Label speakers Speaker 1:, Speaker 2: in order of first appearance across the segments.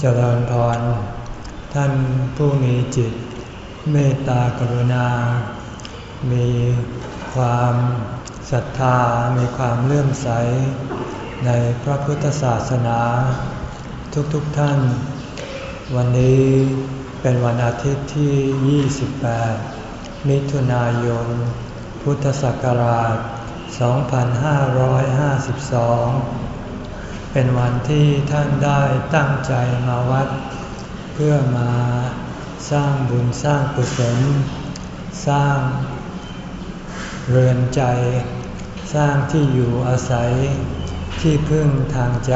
Speaker 1: เจริญพร ท่านผู้มีจิต เมตตากรุณา มีความศรัทธา มีความเลื่อมใส ในพระพุทธศาสนา ทุกๆทท่าน วันนี้เป็นวันอาทิตย์ที่ 28 มิถุนายน พุทธศักราช 2552 เป็นวันที่ท่านได้ตั้งใจมาวัด เพื่อมาสร้างบุญสร้างกุศล สร้างเรือนใจ สร้างที่อยู่อาศัยที่พึ่งทางใจ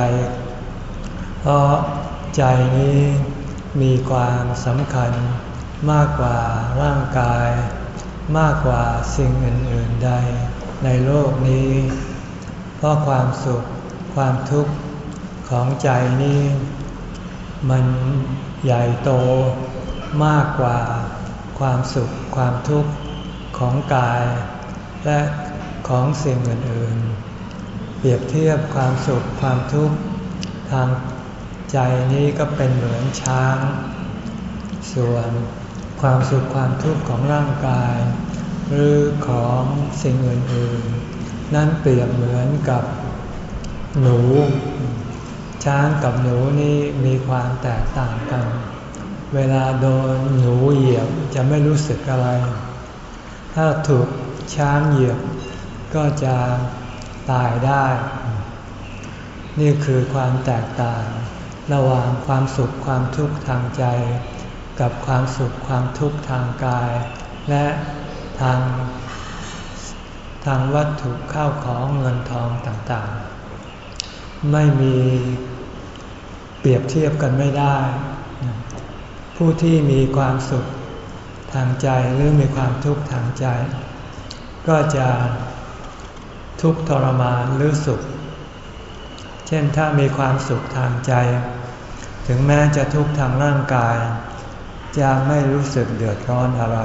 Speaker 1: เพราะใจนี้มีความสำคัญมากกว่าร่างกาย มากกว่าสิ่งอื่น ๆ ใดในโลกนี้ เพราะความสุขความทุกข์ ของใจนี้มันใหญ่โตมากกว่าความสุขความทุกข์ของกาย และของสิ่งอื่นๆ เปรียบเทียบความสุขความทุกข์ทางใจนี้ก็เป็นเหมือนช้าง ส่วนความสุขความทุกข์ของร่างกาย หรือของสิ่งอื่นๆ นั้นเปรียบเหมือนกับหนู ช้างกับหนูนี่มีความแตกต่างกัน เวลาโดนหนูเหยียบจะไม่รู้สึกอะไร ถ้าถูกช้างเหยียบก็จะตายได้ นี่คือความแตกต่าง ระหว่างความสุขความทุกข์ทางใจ กับความสุขความทุกข์ทางกาย และทางทางวัตถุข้าวของเงินทองต่างๆ ไม่มี รียบเทียบกันไม่ได้ ผู้ที่มีความสุขทางใจหรือมีความทุกข์ทางใจ ก็จะทุกข์ทรมานหรือสุข เช่นถ้ามีความสุขทางใจ ถึงแม้จะทุกข์ทางร่างกาย จะไม่รู้สึกเดือดร้อนอะไร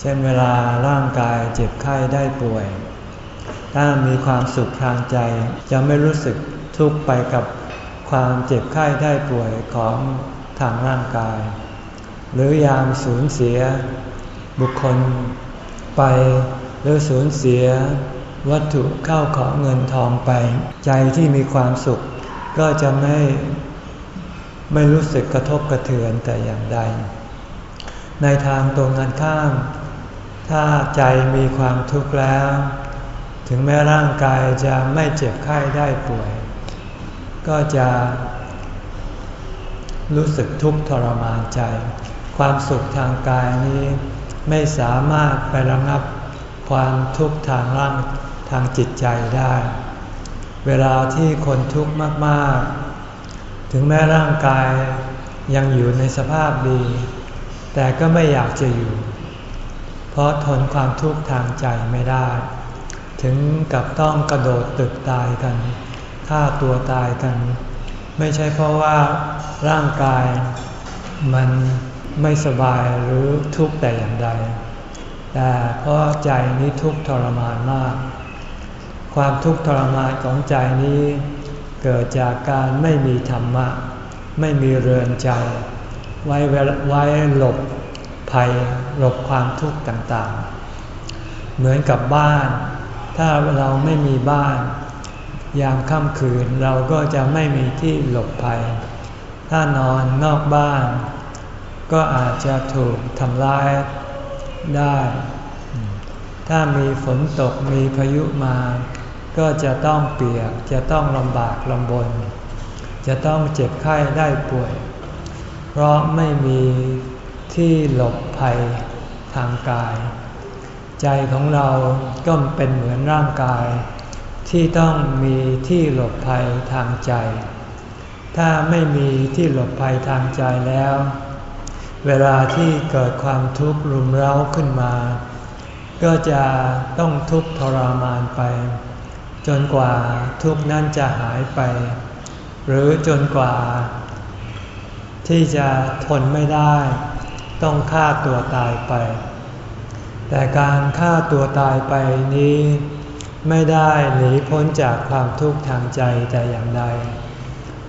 Speaker 1: เช่นเวลาร่างกายเจ็บไข้ได้ป่วย ถ้ามีความสุขทางใจจะไม่รู้สึกทุกข์ไปกับ ความเจ็บไข้ได้ป่วยของทางร่างกาย หรือยามสูญเสียบุคคลไป หรือสูญเสีย วัตถุเข้าของเงินทองไป ใจที่มีความสุข ก็จะไม่ไม่รู้สึกกระทบกระเทือนแต่อย่างใด ในทางตรงกันข้าม ถ้าใจมีความทุกข์แล้ว ถึงแม้ร่างกายจะไม่เจ็บไข้ได้ป่วย ก็จะรู้สึกทุกข์ทรมานใจ ความสุขทางกายนี้ไม่สามารถไประงับความทุกข์ทางร่างทางจิตใจได้ เวลาที่คนทุกข์มากๆ ถึงแม้ร่างกายยังอยู่ในสภาพดี แต่ก็ไม่อยากจะอยู่ เพราะทนความทุกข์ทางใจไม่ได้ ถึงกับต้องกระโดดตึกตายกัน ฆ่าตัวตายกัน ไม่ใช่เพราะว่าร่างกายมันไม่สบายหรือทุกข์แต่อย่างใด แต่เพราะใจนี้ทุกข์ทรมานมาก ความทุกข์ทรมานของใจนี้เกิดจากการไม่มีธรรมะ ไม่มีเรือนใจ ไว้ไว้หลบภัยหลบความทุกข์ต่างๆ เหมือนกับบ้าน ถ้าเราไม่มีบ้าน ยามค่ำคืนเราก็จะไม่มีที่หลบภัย ถ้านอนนอกบ้าน ก็อาจจะถูกทำร้ายได้ ถ้ามีฝนตกมีพายุมา ก็จะต้องเปียก จะต้องลำบากลำบน จะต้องเจ็บไข้ได้ป่วย เพราะไม่มีที่หลบภัยทางกาย ใจของเราก็เป็นเหมือนร่างกาย ที่ต้องมีที่หลบภัยทางใจ ถ้าไม่มีที่หลบภัยทางใจแล้ว เวลาที่เกิดความทุกข์รุมเร้าขึ้นมา ก็จะต้องทุกข์ทรมานไป จนกว่าทุกข์นั้นจะหายไป หรือจนกว่า ที่จะทนไม่ได้ ต้องฆ่าตัวตายไป แต่การฆ่าตัวตายไปนี้ ไม่ได้หนีพ้นจากความทุกข์ทางใจแต่อย่างใด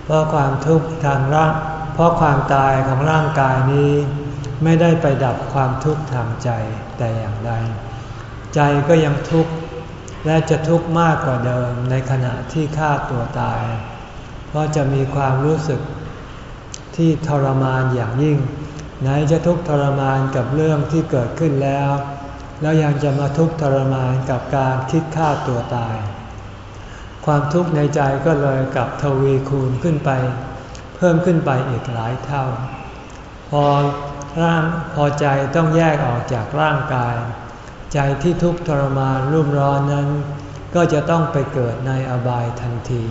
Speaker 1: เพราะความทุกข์ทางร่างเพราะความตายของร่างกายนี้ ไม่ได้ไปดับความทุกข์ทางใจแต่อย่างใด ใจก็ยังทุกข์และจะทุกข์มากกว่าเดิมในขณะที่ฆ่าตัวตาย เพราะจะมีความรู้สึกที่ทรมานอย่างยิ่ง ไหนจะทุกข์ทรมานกับเรื่องที่เกิดขึ้นแล้ว แล้วยังจะมาทุกข์ทรมานกับการคิดฆ่าตัวตาย ความทุกข์ในใจก็เลยกับทวีคูณขึ้นไป เพิ่มขึ้นไปอีกหลายเท่า พอร่างพอใจต้องแยกออกจากร่างกาย ใจที่ทุกข์ทรมานรุ่มร้อนนั้น ก็จะต้องไปเกิดในอบายทันที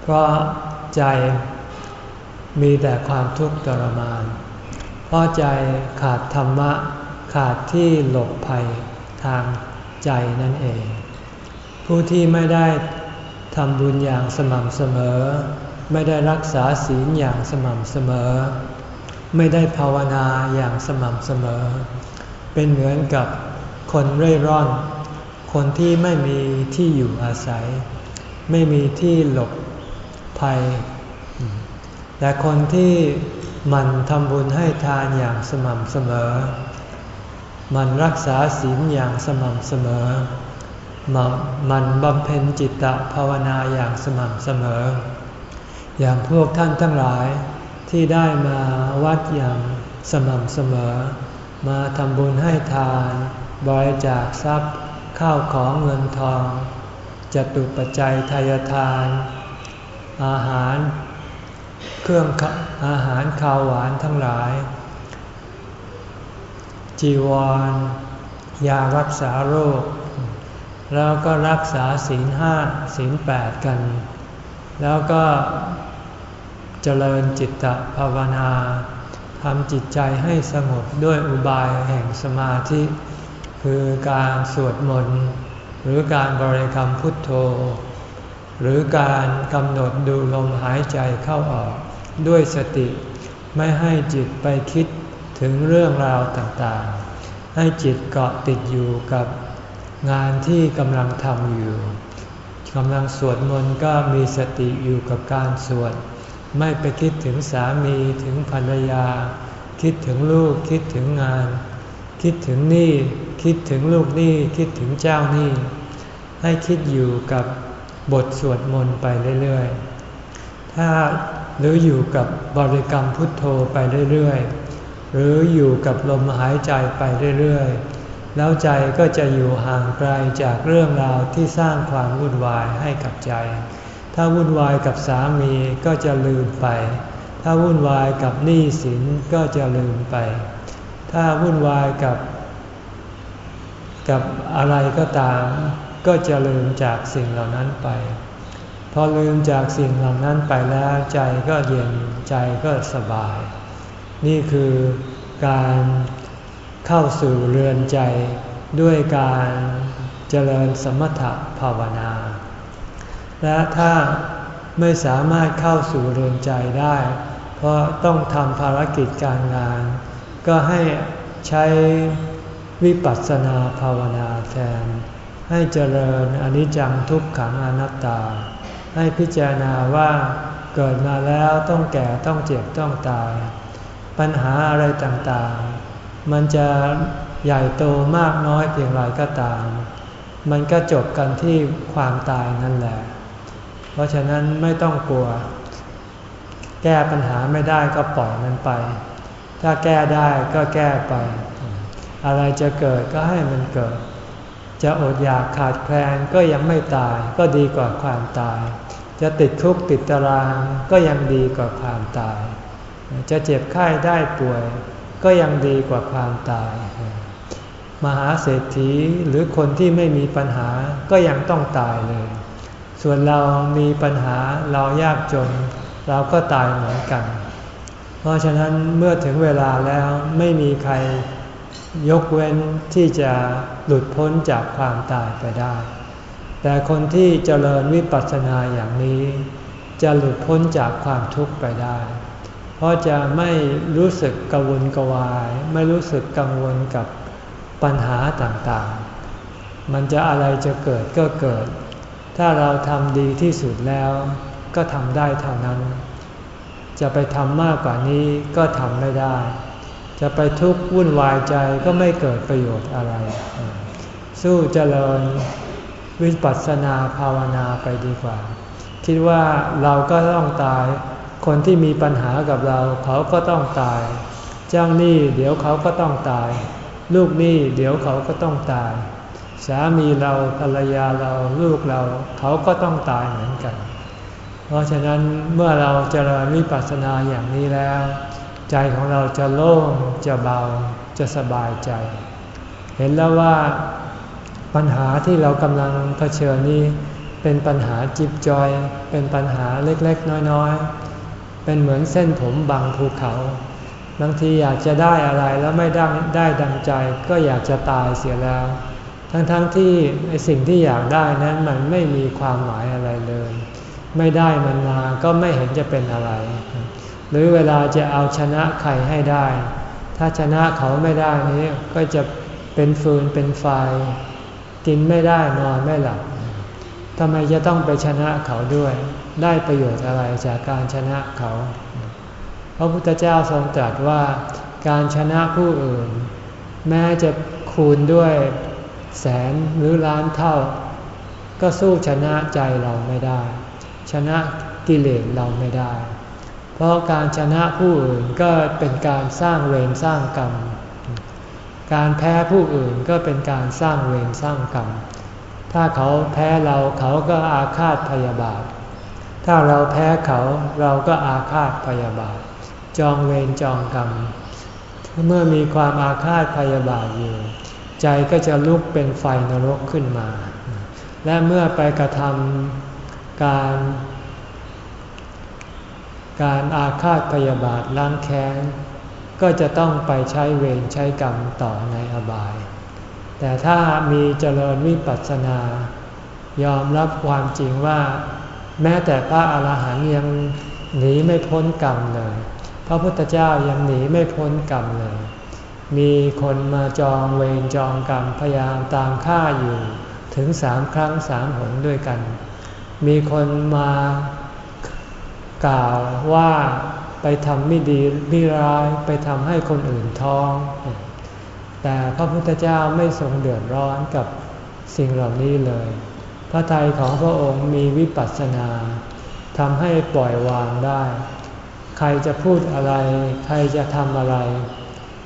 Speaker 1: เพราะใจมีแต่ความทุกข์ทรมาน เพราะใจขาดธรรมะ ขาดที่หลบภัยทางใจนั่นเอง ผู้ที่ไม่ได้ทำบุญอย่างสม่ำเสมอ ไม่ได้รักษาศีลอย่างสม่ำเสมอ ไม่ได้ภาวนาอย่างสม่ำเสมอ เป็นเหมือนกับคนเร่ร่อน คนที่ไม่มีที่อยู่อาศัย ไม่มีที่หลบภัย แต่คนที่มันทำบุญให้ทานอย่างสม่ำเสมอ มันรักษาศีลอย่างสม่ำเสมอ มันบำเพ็ญจิตตภาวนาอย่างสม่ำเสมอ อย่างพวกท่านทั้งหลายที่ได้มาวัดอย่างสม่ำเสมอ มาทำบุญให้ทาน บริจาคทรัพย์ ข้าวของเงินทองจตุปัจจัยทายทาน อาหาร เครื่องอาหารข้าวหวานทั้งหลาย จีวร ยารักษาโรค แล้วก็รักษาศีลห้าศีลแปดกัน แล้วก็เจริญจิตตภาวนาทำจิตใจให้สงบด้วยอุบายแห่งสมาธิ คือการสวดมนต์หรือการบริกรรมพุทโธ หรือการกำหนดดูลมหายใจเข้าออก ด้วยสติไม่ให้จิตไปคิด ถึงเรื่องราวต่างๆ ให้จิตเกาะติดอยู่กับงานที่กำลังทำอยู่กำลังสวดมนต์ก็มีสติอยู่กับการสวด ไม่ไปคิดถึงสามีถึงภรรยา คิดถึงลูกคิดถึงงาน คิดถึงหนี้คิดถึงลูกหนี้คิดถึงเจ้าหนี้ให้คิดอยู่กับบทสวดมนต์ไปเรื่อยๆ ถ้าหรืออยู่กับบริกรรมพุทโธไปเรื่อยๆ หรืออยู่กับลมหายใจไปเรื่อยๆ แล้วใจก็จะอยู่ห่างไกลจากเรื่องราวที่สร้างความวุ่นวายให้กับใจ ถ้าวุ่นวายกับสามีก็จะลืมไป ถ้าวุ่นวายกับหนี้สินก็จะลืมไป ถ้าวุ่นวายกับ กับอะไรก็ตาม ก็จะลืมจากสิ่งเหล่านั้นไป พอลืมจากสิ่งเหล่านั้นไปแล้วใจก็เย็นใจก็สบาย นี่คือการเข้าสู่เรือนใจด้วยการเจริญสมถภาวนา และถ้าไม่สามารถเข้าสู่เรือนใจได้ เพราะต้องทำภารกิจการงาน ก็ให้ใช้วิปัสสนาภาวนาแทน ให้เจริญอนิจจังทุกขังอนัตตา ให้พิจารณาว่าเกิดมาแล้วต้องแก่ต้องเจ็บต้องตาย ปัญหาอะไรต่างๆ มันจะใหญ่โตมากน้อยเพียงไรก็ตาม มันก็จบกันที่ความตายนั่นแหละ เพราะฉะนั้นไม่ต้องกลัว แก้ปัญหาไม่ได้ก็ปล่อยมันไป ถ้าแก้ได้ก็แก้ไป อะไรจะเกิดก็ให้มันเกิด จะอดอยากขาดแคลนก็ยังไม่ตายก็ดีกว่าความตาย จะติดคุกติดตารางก็ยังดีกว่าความตาย จะเจ็บไข้ได้ป่วย ก็ยังดีกว่าความตาย มหาเศรษฐีหรือคนที่ไม่มีปัญหาก็ยังต้องตายเลย ส่วนเรามีปัญหาเรายากจน เราก็ตายเหมือนกัน เพราะฉะนั้นเมื่อถึงเวลาแล้วไม่มีใครยกเว้นที่จะหลุดพ้นจากความตายไปได้ แต่คนที่เจริญวิปัสสนาอย่างนี้ จะหลุดพ้นจากความทุกข์ไปได้ เพราะจะไม่รู้สึกกังวลกวาย ไม่รู้สึกกังวลกับปัญหาต่างๆ มันจะอะไรจะเกิดก็เกิด ถ้าเราทำดีที่สุดแล้วก็ทำได้เท่านั้น จะไปทำมากกว่านี้ก็ทำไม่ได้ จะไปทุกข์วุ่นวายใจก็ไม่เกิดประโยชน์อะไร สู้เจริญวิปัสสนาภาวนาไปดีกว่า คิดว่าเราก็ต้องตาย คนที่มีปัญหากับเราเขาก็ต้องตาย เจ้าหนี้เดี๋ยวเขาก็ต้องตาย ลูกหนี้เดี๋ยวเขาก็ต้องตาย สามีเราภรรยาเราลูกเราเขาก็ต้องตายเหมือนกัน เพราะฉะนั้นเมื่อเราเจริญวิปัสสนาอย่างนี้แล้ว ใจของเราจะโล่งจะเบาจะสบายใจ เห็นแล้วว่าปัญหาที่เรากำลังเผชิญนี้เป็นปัญหาจิบจอย เป็นปัญหาเล็กๆ น้อยๆ เป็นเหมือนเส้นผมบางภูเขา บางทีอยากจะได้อะไรแล้วไม่ได้ได้ดังใจ ก็อยากจะตายเสียแล้ว ทั้งๆทที่ไอสิ่งที่อยากได้นั้นมันไม่มีความหมายอะไรเลย ไม่ได้มันมาก็ไม่เห็นจะเป็นอะไร หรือเวลาจะเอาชนะใครให้ได้ ถ้าชนะเขาไม่ได้นี้ก็จะเป็นฟืนเป็นไฟกินไม่ได้นอนไม่หลับทำไมจะต้องไปชนะเขาด้วย ได้ประโยชน์อะไรจากการชนะเขา พระพุทธเจ้าทรงตรัสว่าการชนะผู้อื่น แม้จะคูณด้วยแสนหรือล้านเท่า ก็สู้ชนะใจเราไม่ได้ ชนะกิเลสเราไม่ได้ เพราะการชนะผู้อื่นก็เป็นการสร้างเวรสร้างกรรม การแพ้ผู้อื่นก็เป็นการสร้างเวรสร้างกรรม ถ้าเขาแพ้เราเขาก็อาฆาตพยาบาท ถ้าเราแพ้เขาเราก็อาฆาตพยาบาท จองเวรจองกรรม เมื่อมีความอาฆาตพยาบาทอยู่ ใจก็จะลุกเป็นไฟนรกขึ้นมา และเมื่อไปกระทำการ การอาฆาตพยาบาทล้างแค้นก็จะต้องไปใช้เวรใช้กรรมต่อในอบาย แต่ถ้ามีเจริญวิปัสสนายอมรับความจริงว่า แม้แต่พระอาหารหันต์ยังหนีไม่พ้นกรรมเลย พระพุทธเจ้ายังหนีไม่พ้นกรรมเลย มีคนมาจองเวรจองกรรมพยายามตามฆ่าอยู่ถึงสามครั้งสามหนด้วยกัน มีคนมากล่าวว่าไปทำไม่ดีไม่ร้ายไปทำให้คนอื่นท้อง แต่พระพุทธเจ้าไม่ทรงเดือดร้อนกับสิ่งเหล่านี้เลย พระทัยของพระองค์มีวิปัสสนาทำให้ปล่อยวางได้ ใครจะพูดอะไร ใครจะทำอะไร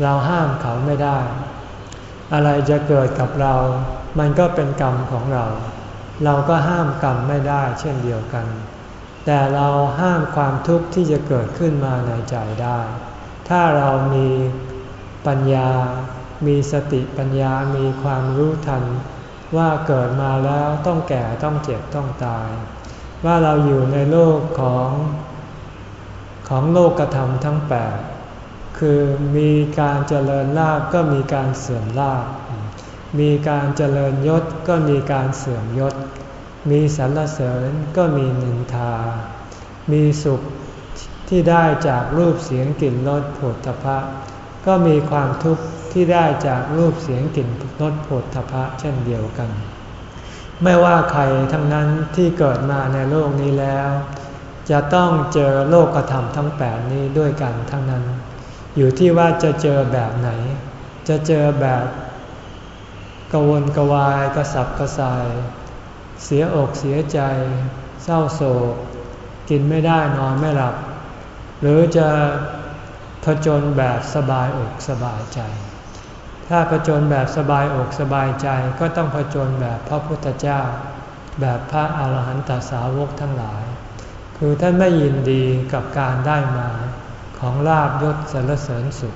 Speaker 1: เราห้ามเขาไม่ได้ อะไรจะเกิดกับเรา มันก็เป็นกรรมของเรา เราก็ห้ามกรรมไม่ได้เช่นเดียวกัน แต่เราห้ามความทุกข์ที่จะเกิดขึ้นมาในใจได้ ถ้าเรามีปัญญา มีสติปัญญา มีความรู้ทัน ว่าเกิดมาแล้วต้องแก่ต้องเจ็บต้องตาย ว่าเราอยู่ในโลกของของโลกกระทำทั้งแปดคือมีการเจริญลาบก็มีการเสื่อมลาบมีการเจริญยศก็มีการเสื่อมยศ มีสรรเสริญก็มีนินทา มีสุขที่ได้จากรูปเสียงกลิ่นรสผลทพะก็มีความทุกข์ ที่ได้จากรูปเสียงกลิ่นรสผลทพะเช่นเดียวกัน ไม่ว่าใครทั้งนั้นที่เกิดมาในโลกนี้แล้ว จะต้องเจอโลกธรรมทั้งแปดนี้ด้วยกันทั้งนั้น อยู่ที่ว่าจะเจอแบบไหน จะเจอแบบกวนกวายกระสับกระส่าย เสียอกเสียใจ เศร้าโศก กินไม่ได้นอนไม่หลับ หรือจะผจญแบบสบายอกสบายใจ ถ้าผจญแบบสบายอกสบายใจก็ต้องผจญแบบพระพุทธเจ้า แบบพระอาหารหันตสาวกทั้งหลาย คือท่านไม่ยินดีกับการได้มาของลาบยศสรรเสริญสุข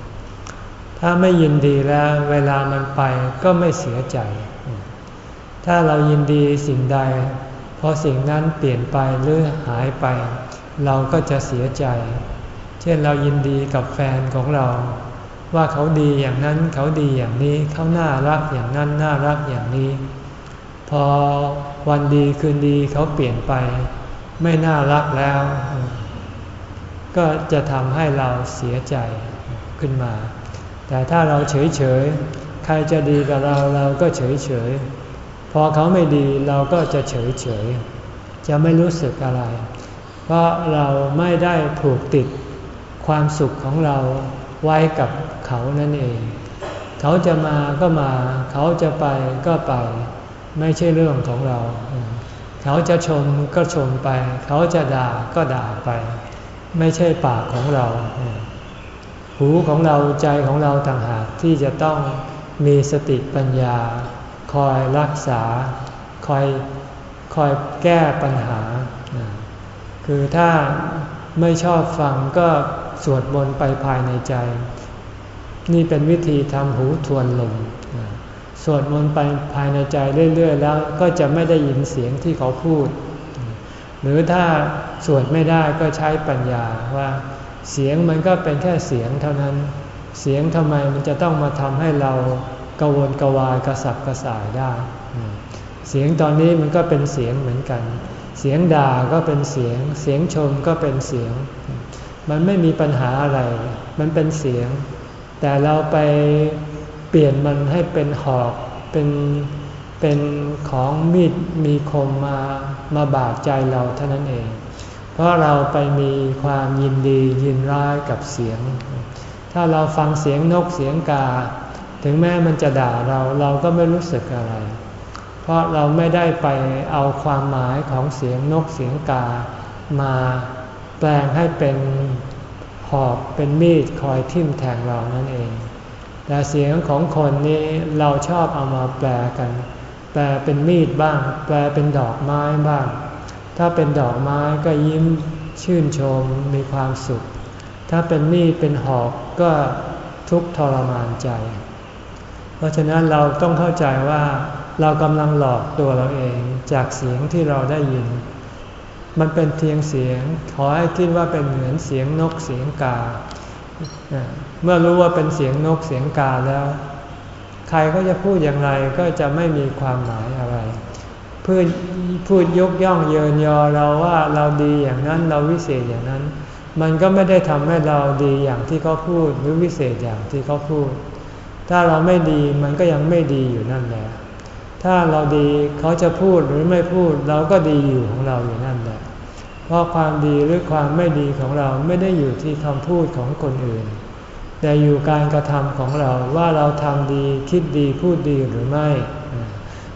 Speaker 1: ถ้าไม่ยินดีแล้วเวลามันไปก็ไม่เสียใจ ถ้าเรายินดีสิ่งใด พอสิ่งนั้นเปลี่ยนไปหรือหายไป เราก็จะเสียใจ เช่นเรายินดีกับแฟนของเรา ว่าเขาดีอย่างนั้นเขาดีอย่างนี้ เขาน่ารักอย่างนั้นน่ารักอย่างนี้ พอวันดีคืนดีเขาเปลี่ยนไป ไม่น่ารักแล้ว ก็จะทำให้เราเสียใจขึ้นมา แต่ถ้าเราเฉยเฉยใครจะดีกับเราเราก็เฉยเฉยพอเขาไม่ดีเราก็จะเฉยเฉยจะไม่รู้สึกอะไร เพราะเราไม่ได้ผูกติดความสุขของเราไว้กับ เขานั่นเอง เขาจะมาก็มา เขาจะไปก็ไป ไม่ใช่เรื่องของเรา เขาจะชมก็ชมไป เขาจะด่าก็ด่าไป ไม่ใช่ปากของเรา หูของเราใจของเราต่างหากที่จะต้องมีสติปัญญา คอยรักษา คอยคอยแก้ปัญหา คือถ้าไม่ชอบฟังก็สวดมนต์ไปภายในใจ นี่เป็นวิธีทำหูทวนลมสวดมนต์ไปภายในใจเรื่อยๆ แล้วก็จะไม่ได้ยินเสียงที่เขาพูด หรือถ้าสวดไม่ได้ก็ใช้ปัญญาว่า เสียงมันก็เป็นแค่เสียงเท่านั้น เสียงทำไมมันจะต้องมาทำให้เรากวนกวายกระสับกระส่ายได้ เสียงตอนนี้มันก็เป็นเสียงเหมือนกัน เสียงด่าก็เป็นเสียง เสียงชมก็เป็นเสียง มันไม่มีปัญหาอะไร มันเป็นเสียง แต่เราไปเปลี่ยนมันให้เป็นหอกเป็นเป็นของมีดมีคมมามาบาดใจเราเท่านั้นเอง เพราะเราไปมีความยินดียินร้ายกับเสียง ถ้าเราฟังเสียงนกเสียงกา ถึงแม้มันจะด่าเราเราก็ไม่รู้สึกอะไร เพราะเราไม่ได้ไปเอาความหมายของเสียงนกเสียงกามาแปลงให้เป็น หอกเป็นมีดคอยทิ่มแทงเรานั่นเอง แต่เสียงของคนนี้เราชอบเอามาแปลกัน แปลเป็นมีดบ้าง แปลเป็นดอกไม้บ้าง ถ้าเป็นดอกไม้ก็ยิ้มชื่นชมมีความสุข ถ้าเป็นมีดเป็นหอกก็ทุกทรมานใจ เพราะฉะนั้นเราต้องเข้าใจว่าเรากำลังหลอกตัวเราเองจากเสียงที่เราได้ยิน มันเป็นเพียงเสียง ขอให้คิดว่าเป็นเหมือนเสียงนกเสียงกา เมื่อรู้ว่าเป็นเสียงนกเสียงกาแล้ว ใครก็จะพูดอย่างไรก็จะไม่มีความหมายอะไรพูดพูดยกย่องเยินยอเราว่าเราดีอย่างนั้นเราวิเศษอย่างนั้น มันก็ไม่ได้ทำให้เราดีอย่างที่เขาพูดหรือวิเศษอย่างที่เขาพูด ถ้าเราไม่ดีมันก็ยังไม่ดีอยู่นั่นแหละถ้าเราดีเขาจะพูดหรือไม่พูดเราก็ดีอยู่ของเราอยู่นั่นแหละ เพราะความดีหรือความไม่ดีของเราไม่ได้อยู่ที่คำพูดของคนอื่น แต่อยู่การกระทำของเราว่าเราทำดีคิดดีพูดดีหรือไม่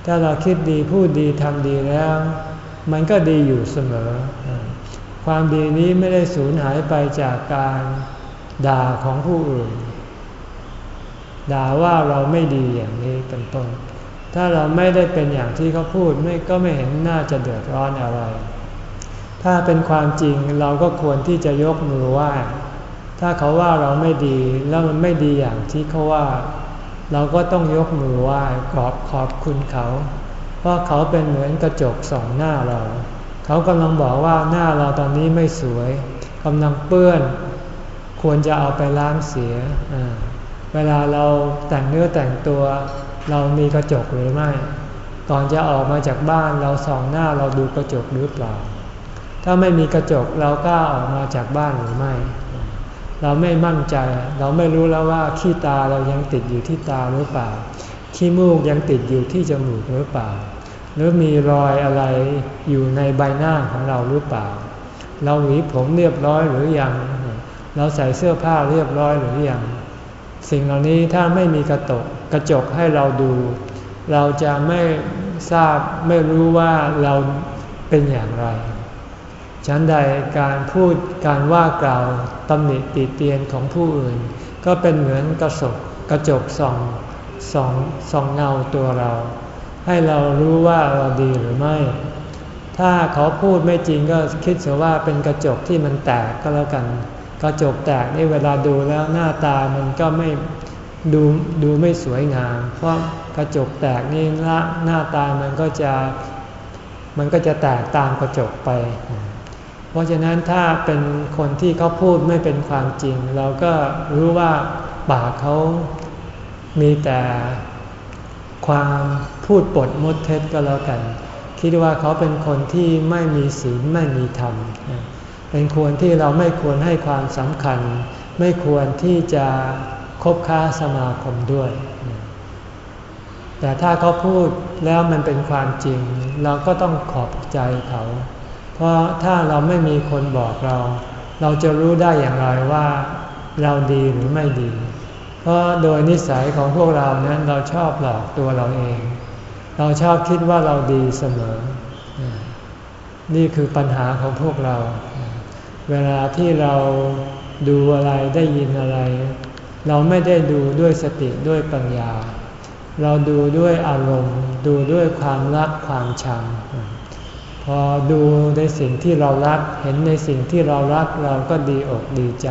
Speaker 1: ถ้าเราคิดดีพูดดีทำดีแล้ว มันก็ดีอยู่เสมอ ความดีนี้ไม่ได้สูญหายไปจากการด่าของผู้อื่น ด่าว่าเราไม่ดีอย่างนี้เป็นต้น ถ้าเราไม่ได้เป็นอย่างที่เขาพูดไม่ก็ไม่เห็นน่าจะเดือดร้อนอะไร ถ้าเป็นความจริงเราก็ควรที่จะยกมือไหว้ถ้าเขาว่าเราไม่ดีแล้วมันไม่ดีอย่างที่เขาว่า เราก็ต้องยกมือไหว้ขอบขอบคุณเขา เพราะเขาเป็นเหมือนกระจกส่องหน้าเรา เขากำลังบอกว่าหน้าเราตอนนี้ไม่สวยกำลังเปื้อน ควรจะเอาไปล้างเสีย เวลาเราแต่งเนื้อแต่งตัว เรามีกระจกหรือไม่ ก่อนจะออกมาจากบ้านเราส่องหน้าเราดูกระจกหรือเปล่า ถ้าไม่มีกระจกเราก้าออกมาจากบ้านหรือไม่ เราไม่มั่นใจ เราไม่รู้แล้วว่าขี้ตาเรายังติดอยู่ที่ตาหรือเปล่า ขี้มูกยังติดอยู่ที่จมูกหรือเปล่า หรือมีรอยอะไรอยู่ในใบหน้าของเราหรือเปล่า เราหวีผมเรียบร้อยหรือยัง เราใส่เสื้อผ้าเรียบร้อยหรือยัง สิ่งเหล่านี้ถ้าไม่มีกระจกกระจกให้เราดู เราจะไม่ทราบไม่รู้ว่าเราเป็นอย่างไร ฉันใดการพูดการว่ากล่าวตำหนิติเตียนของผู้อื่น ก็เป็นเหมือนกระสกกระจกส่องส่องส่องเงาตัวเรา ให้เรารู้ว่าเราดีหรือไม่ ถ้าเขาพูดไม่จริงก็คิดเสียว่าเป็นกระจกที่มันแตกก็แล้วกัน กระจกแตกนี่เวลาดูแล้วหน้าตามันก็ไม่ดูดูไม่สวยงาม เพราะกระจกแตกนี่หน้าตามันก็จะมันก็จะแตกตามกระจกไป เพราะฉะนั้นถ้าเป็นคนที่เขาพูดไม่เป็นความจริง เราก็รู้ว่าปากเขามีแต่ความพูดปดมดเท็จก็แล้วกัน คิดว่าเขาเป็นคนที่ไม่มีศีลไม่มีธรรม เป็นควรที่เราไม่ควรให้ความสำคัญ ไม่ควรที่จะคบค้าสมาคมด้วย แต่ถ้าเขาพูดแล้วมันเป็นความจริง เราก็ต้องขอบใจเขา เพราะถ้าเราไม่มีคนบอกเรา เราจะรู้ได้อย่างไรว่าเราดีหรือไม่ดี เพราะโดยนิสัยของพวกเรานั้นเราชอบหลอกตัวเราเอง เราชอบคิดว่าเราดีเสมอ นี่คือปัญหาของพวกเรา เวลาที่เราดูอะไรได้ยินอะไร เราไม่ได้ดูด้วยสติด้วยปัญญา เราดูด้วยอารมณ์ ดูด้วยความรักความชัง พอดูในสิ่งที่เรารัก เห็นในสิ่งที่เรารักเราก็ดีอกดีใจ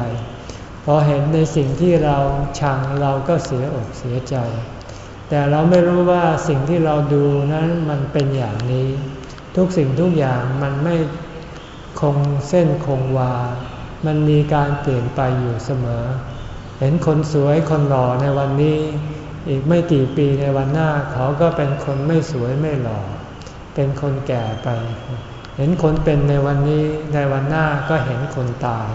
Speaker 1: พอเห็นในสิ่งที่เราชังเราก็เสียอกเสียใจ แต่เราไม่รู้ว่าสิ่งที่เราดูนั้นมันเป็นอย่างนี้ ทุกสิ่งทุกอย่างมันไม่คงเส้นคงวา มันมีการเปลี่ยนไปอยู่เสมอ เห็นคนสวยคนหล่อในวันนี้ อีกไม่กี่ปีในวันหน้าเขาก็เป็นคนไม่สวยไม่หล่อ เป็นคนแก่ไป เห็นคนเป็นในวันนี้ในวันหน้าก็เห็นคนตาย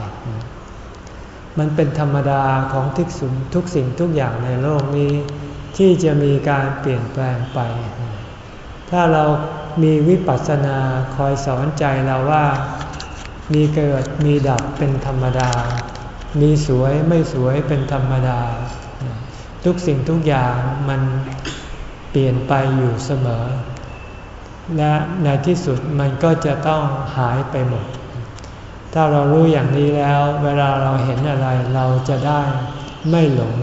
Speaker 1: มันเป็นธรรมดาของทุกสิ่งทุกสิ่งทุกอย่างในโลกนี้ ที่จะมีการเปลี่ยนแปลงไป ถ้าเรามีวิปัสสนาคอยสอนใจเราว่า มีเกิดมีดับเป็นธรรมดา มีสวยไม่สวยเป็นธรรมดา ทุกสิ่งทุกอย่างมันเปลี่ยนไปอยู่เสมอ และในที่สุดมันก็จะต้องหายไปหมด ถ้าเรารู้อย่างนี้แล้ว เวลาเราเห็นอะไรเราจะได้ไม่หลง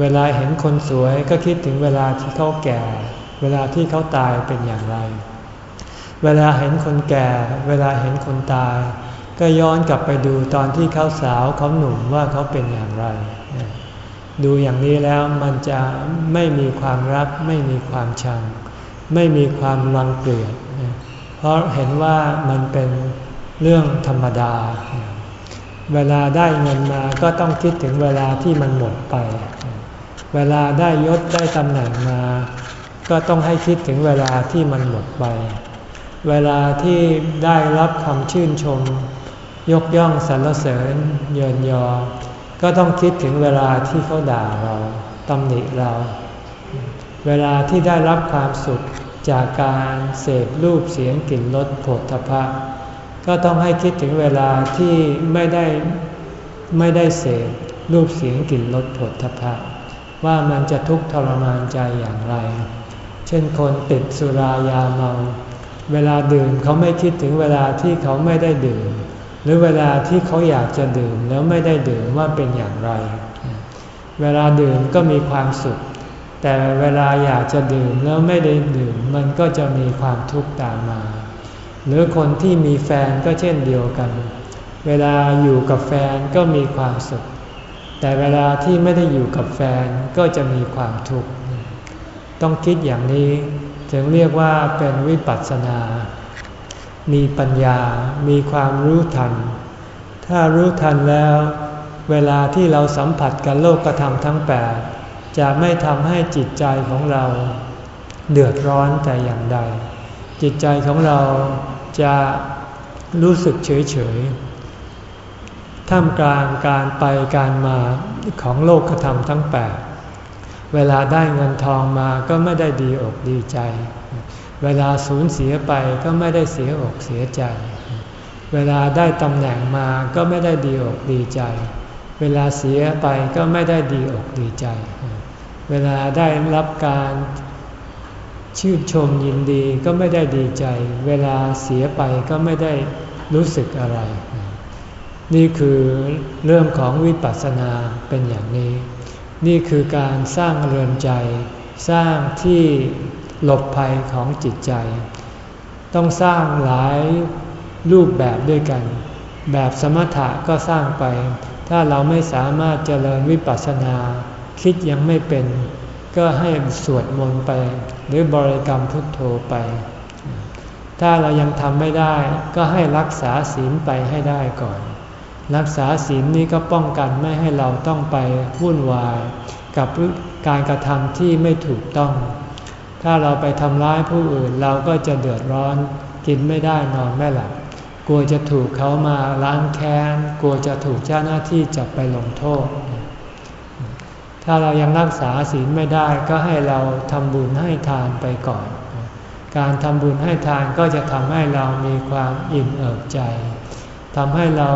Speaker 1: เวลาเห็นคนสวยก็คิดถึงเวลาที่เขาแก่ เวลาที่เขาตายเป็นอย่างไร เวลาเห็นคนแก่ เวลาเห็นคนตาย ก็ย้อนกลับไปดูตอนที่เขาสาวเขาหนุ่มว่าเขาเป็นอย่างไร ดูอย่างนี้แล้วมันจะไม่มีความรักไม่มีความชัง ไม่มีความรังเกียจเพราะเห็นว่ามันเป็นเรื่องธรรมดา เวลาได้เงินมาก็ต้องคิดถึงเวลาที่มันหมดไป เวลาได้ยศได้ตำแหน่งมา ก็ต้องให้คิดถึงเวลาที่มันหมดไป เวลาที่ได้รับคำชื่นชม ยกย่องสรรเสริญ เยินยอ ก็ต้องคิดถึงเวลาที่เขาด่าเราตำหนิเรา เวลาที่ได้รับความสุขจากการเสพรูปเสียงกลิ่นรสผลทพะ ก็ต้องให้คิดถึงเวลาที่ไม่ได้ไม่ได้เสพรูปเสียงกลิ่นรสผลทพะ ว่ามันจะทุกข์ทรมานใจอย่างไร เช่นคนติดสุรายาเมา เวลาดื่มเขาไม่คิดถึงเวลาที่เขาไม่ได้ดื่ม หรือเวลาที่เขาอยากจะดื่มแล้วไม่ได้ดื่มว่าเป็นอย่างไร เวลาดื่มก็มีความสุข แต่เวลาอยากจะดื่มแล้วไม่ได้ดื่มมันก็จะมีความทุกข์ตามมา หรือคนที่มีแฟนก็เช่นเดียวกัน เวลาอยู่กับแฟนก็มีความสุข แต่เวลาที่ไม่ได้อยู่กับแฟนก็จะมีความทุกข์ ต้องคิดอย่างนี้ถึงเรียกว่าเป็นวิปัสสนา มีปัญญา มีความรู้ทัน ถ้ารู้ทันแล้ว เวลาที่เราสัมผัสกับโลกกระทำทั้งแปด จะไม่ทำให้จิตใจของเราเดือดร้อนแต่อย่างใด จิตใจของเราจะรู้สึกเฉยเฉยท่ามกลางการไปการมาของโลกกระทำทั้งแปดเวลาได้เงินทองมาก็ไม่ได้ดีอกดีใจ เวลาสูญเสียไปก็ไม่ได้เสียอกเสียใจ เวลาได้ตำแหน่งมาก็ไม่ได้ดีอกดีใจ เวลาเสียไปก็ไม่ได้ดีอกดีใจ เวลาได้รับการชื่นชมยินดีก็ไม่ได้ดีใจ เวลาเสียไปก็ไม่ได้รู้สึกอะไร นี่คือเรื่องของวิปัสสนาเป็นอย่างนี้ นี่คือการสร้างเรือนใจ สร้างที่หลบภัยของจิตใจ ต้องสร้างหลายรูปแบบด้วยกัน แบบสมถะก็สร้างไป ถ้าเราไม่สามารถเจริญวิปัสสนา คิดยังไม่เป็น ก็ให้สวดมนต์ไป หรือบริกรรมพุทโธไป ถ้าเรายังทำไม่ได้ก็ให้รักษาศีลไปให้ได้ก่อน รักษาศีลนี้ก็ป้องกันไม่ให้เราต้องไปวุ่นวาย กับการกระทำที่ไม่ถูกต้อง ถ้าเราไปทำร้ายผู้อื่นเราก็จะเดือดร้อนกินไม่ได้นอนไม่หลับกลัวจะถูกเขามาล้างแค้น กลัวจะถูกเจ้าหน้าที่จับไปลงโทษ ถ้าเรายังรักษาศีลไม่ได้ก็ให้เราทำบุญให้ทานไปก่อน การทำบุญให้ทานก็จะทำให้เรามีความอิ่มเอิบใจทำให้เรา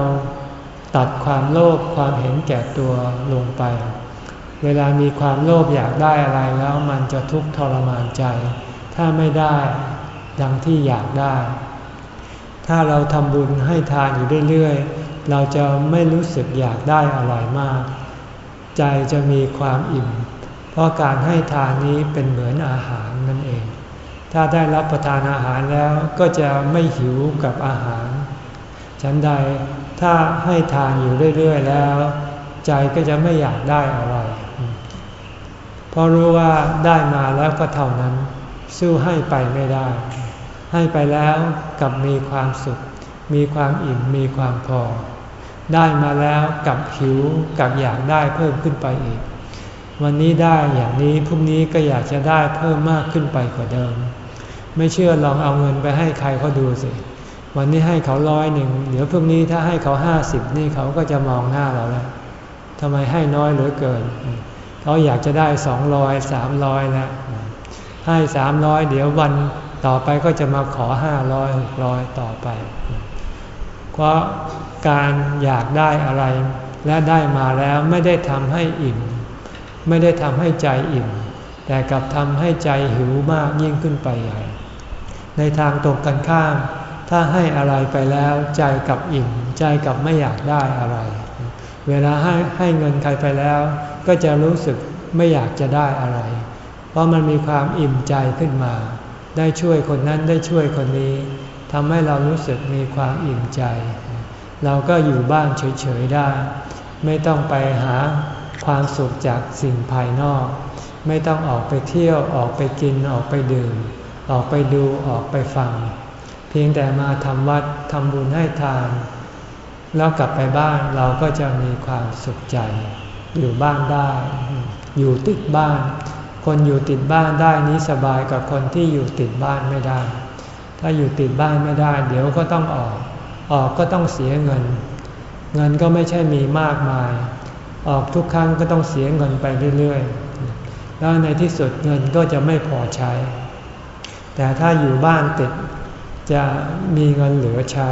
Speaker 1: ตัดความโลภความเห็นแก่ตัวลงไป เวลามีความโลภอยากได้อะไรแล้วมันจะทุกข์ทรมานใจ ถ้าไม่ได้ดังที่อยากได้ ถ้าเราทำบุญให้ทานอยู่เรื่อยๆ เราจะไม่รู้สึกอยากได้อะไรมาก ใจจะมีความอิ่ม เพราะการให้ทานนี้เป็นเหมือนอาหารนั่นเอง ถ้าได้รับประทานอาหารแล้วก็จะไม่หิวกับอาหาร ฉันใดถ้าให้ทานอยู่เรื่อยๆแล้ว ใจก็จะไม่อยากได้อะไร เพราะรู้ว่าได้มาแล้วก็เท่านั้น สู้ให้ไปไม่ได้ ให้ไปแล้วกับมีความสุข มีความอิ่มมีความพอ ได้มาแล้วกับหิวกับอยากได้เพิ่มขึ้นไปอีก วันนี้ได้อย่างนี้พรุ่งนี้ก็อยากจะได้เพิ่มมากขึ้นไปกว่าเดิม ไม่เชื่อลองเอาเงินไปให้ใครเขาดูสิ วันนี้ให้เขาร้อยหนึ่งเดี๋ยวพรุ่งนี้ถ้าให้เขาห้าสิบนี่เขาก็จะมองหน้าเราแล้วทำไมให้น้อยเหลือเกิน เขาอยากจะได้สองร้อยสามร้อยนะให้สามร้อยเดี๋ยววันต่อไปก็จะมาขอห้าร้อยหกร้อยต่อไป เพราะ การอยากได้อะไร และได้มาแล้วไม่ได้ทำให้อิ่ม ไม่ได้ทำให้ใจอิ่ม แต่กลับทำให้ใจหิวมากยิ่งขึ้นไปใหญ่ ในทางตรงกันข้าม ถ้าให้อะไรไปแล้วใจกับอิ่ม ใจกับไม่อยากได้อะไร เวลาให้ให้เงินใครไปแล้ว ก็จะรู้สึกไม่อยากจะได้อะไร เพราะมันมีความอิ่มใจขึ้นมา ได้ช่วยคนนั้นได้ช่วยคนนี้ทำให้เรารู้สึกมีความอิ่มใจ เราก็อยู่บ้านเฉยๆได้ ไม่ต้องไปหาความสุขจากสิ่งภายนอก ไม่ต้องออกไปเที่ยวออกไปกินออกไปดื่ม ออกไปดูออกไปฟัง เพียงแต่มาทำวัดทำบุญให้ทาน แล้วกลับไปบ้านเราก็จะมีความสุขใจ อยู่บ้านได้ อยู่ติดบ้าน คนอยู่ติดบ้านได้นี้สบายกับคนที่อยู่ติดบ้านไม่ได้ ถ้าอยู่ติดบ้านไม่ได้ เดี๋ยวก็ต้องออก ออกก็ต้องเสียเงิน เงินก็ไม่ใช่มีมากมาย ออกทุกครั้งก็ต้องเสียเงินไปเรื่อยๆ แล้วในที่สุดเงินก็จะไม่พอใช้ แต่ถ้าอยู่บ้านติดจะมีเงินเหลือใช้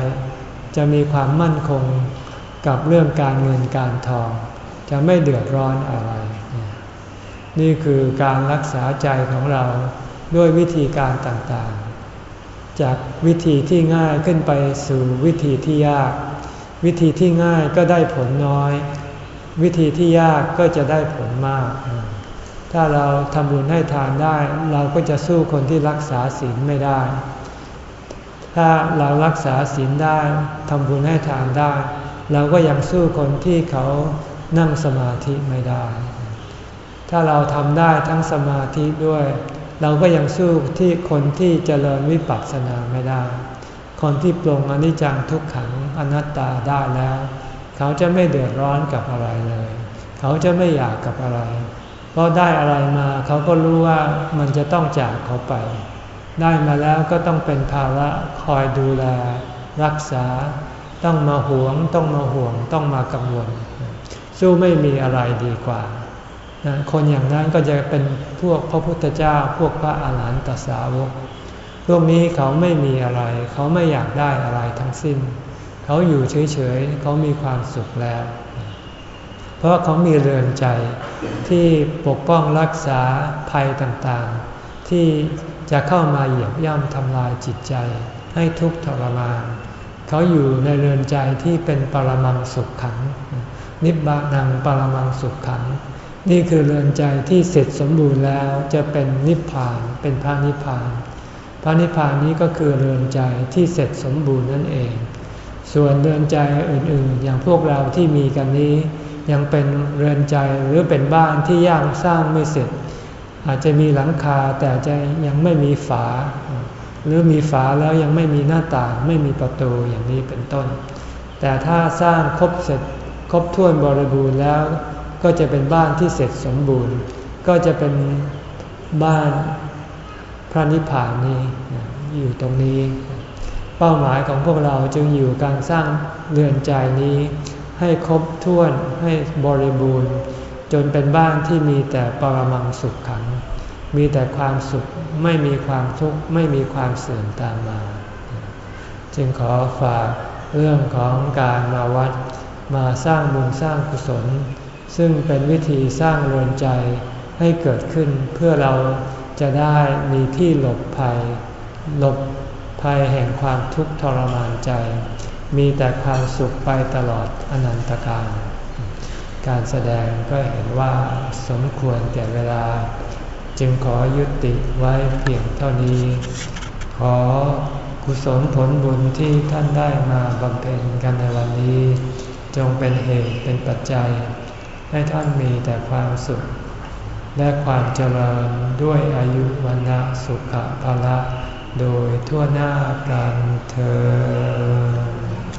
Speaker 1: จะมีความมั่นคงกับเรื่องการเงินการทอง จะไม่เดือดร้อนอะไร นี่คือการรักษาใจของเราด้วยวิธีการต่างๆ จากวิธีที่ง่ายขึ้นไปสู่วิธีที่ยาก วิธีที่ง่ายก็ได้ผลน้อย วิธีที่ยากก็จะได้ผลมาก ถ้าเราทำบุญให้ทานได้ เราก็จะสู้คนที่รักษาศีลไม่ได้ ถ้าเรารักษาศีลได้ทำบุญให้ทานได้ เราก็ยังสู้คนที่เขานั่งสมาธิไม่ได้ ถ้าเราทำได้ทั้งสมาธิด้วย เราก็ยังสู้ที่คนที่เจริญวิปัสสนาไม่ได้ คนที่ปรงอนิจจังทุกขังอนัตตาได้แล้ว เขาจะไม่เดือดร้อนกับอะไรเลย เขาจะไม่อยากกับอะไร เพราะได้อะไรมาเขาก็รู้ว่ามันจะต้องจากเขาไป ได้มาแล้วก็ต้องเป็นภาระคอยดูแล รักษา ต้องมาหวง ต้องมาห่วง ต้องมากังวล สู้ไม่มีอะไรดีกว่า คนอย่างนั้นก็จะเป็นพวกพระพุทธเจ้าพวกพระอาหารหันตสาวก พวกนี้เขาไม่มีอะไร เขาไม่อยากได้อะไรทั้งสิ้น เขาอยู่เฉยๆเขามีความสุขแล้ว เพราะเขามีเรือนใจที่ปกป้องรักษาภัยต่างๆ ที่จะเข้ามาเหยียบย่ำทำลายจิตใจ ให้ทุกข์ทรมาน เขาอยู่ในเรือนใจที่เป็นปรมังสุขขัง นิบบานังปรมังสุขขัง นี่คือเรือนใจที่เสร็จสมบูรณ์แล้วจะเป็นนิพพานเป็นพระนิพพาน พระนิพพานนี้ก็คือเรือนใจที่เสร็จสมบูรณ์นั่นเอง ส่วนเรือนใจอื่นๆ อย่างพวกเราที่มีกันนี้ ยังเป็นเรือนใจหรือเป็นบ้านที่ย่างสร้างไม่เสร็จ อาจจะมีหลังคาแต่จะยังไม่มีฝา หรือมีฝาแล้วยังไม่มีหน้าต่างไม่มีประตูอย่างนี้เป็นต้น แต่ถ้าสร้างครบเสร็จครบถ้วนบริบูรณ์แล้ว ก็จะเป็นบ้านที่เสร็จสมบูรณ์ ก็จะเป็นบ้านพระนิพพานนี้อยู่ตรงนี้ เป้าหมายของพวกเราจึงอยู่การสร้างเรือนใจนี้ ให้ครบถ้วนให้บริบูรณ์ จนเป็นบ้านที่มีแต่ปรมังสุขขังมมีแต่ความสุขไม่มีความทุกข์ไม่มีความเสื่อมตามมา จึงขอฝากเรื่องของการมาวัดมาสร้างบุญสร้างกุศล ซึ่งเป็นวิธีสร้างเรือนใจให้เกิดขึ้นเพื่อเราจะได้มีที่หลบภัย หลบภัยแห่งความทุกข์ทรมานใจ มีแต่ความสุขไปตลอดอนันตกาลการแสดงก็เห็นว่าสมควรแก่เวลา จึงขอยุติไว้เพียงเท่านี้ ขอกุศลผลบุญที่ท่านได้มาบำเพ็ญกันในวันนี้ จงเป็นเหตุเป็นปัจจัย ให้ท่านมีแต่ความสุข และความเจริญด้วยอายุวันะสุขภาละ โดยทั่วหน้ากันเธอ